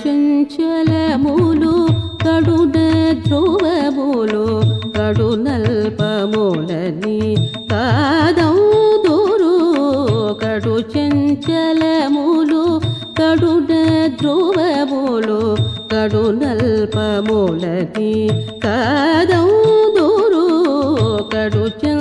చంచలములు కడుడ ధ్రువములు కడునల్పములని కాదౌదురు కడు చంచలములు కడుడ ధ్రువములు కడునల్పములని కాదౌదురు కడు చం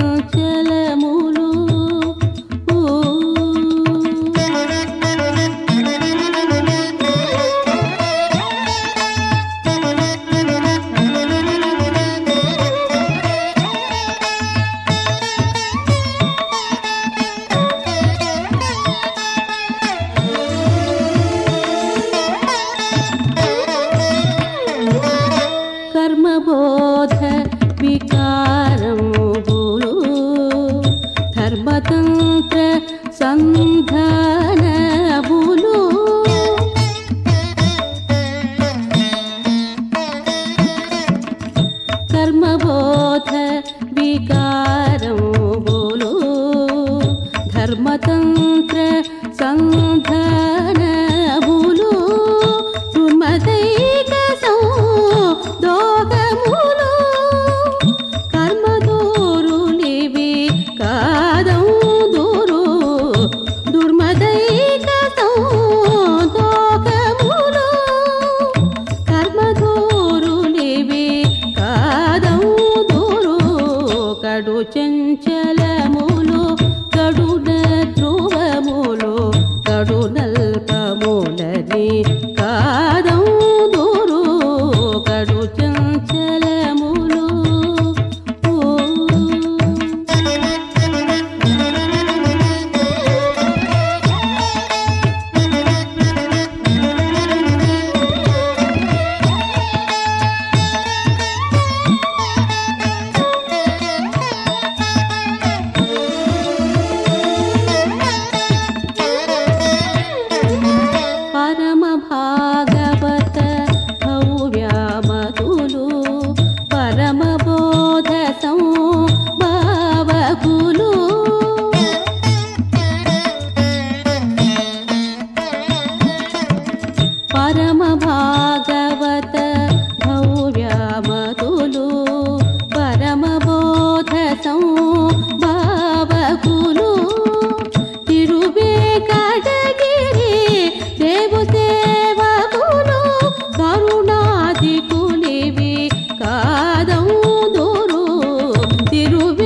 సంధానములు కర్మబోధ వికారములు. ధర్మతంత్ర కడు చెంచలములు కడున ధ్రువములు కడు నల్పములని పరమ భాగవత భవ్యామతులు పరమ బోధ భావకులు తిరువే కడగిరి దేవు సేవకులు కరుణాది కులివి దూరు తిరువే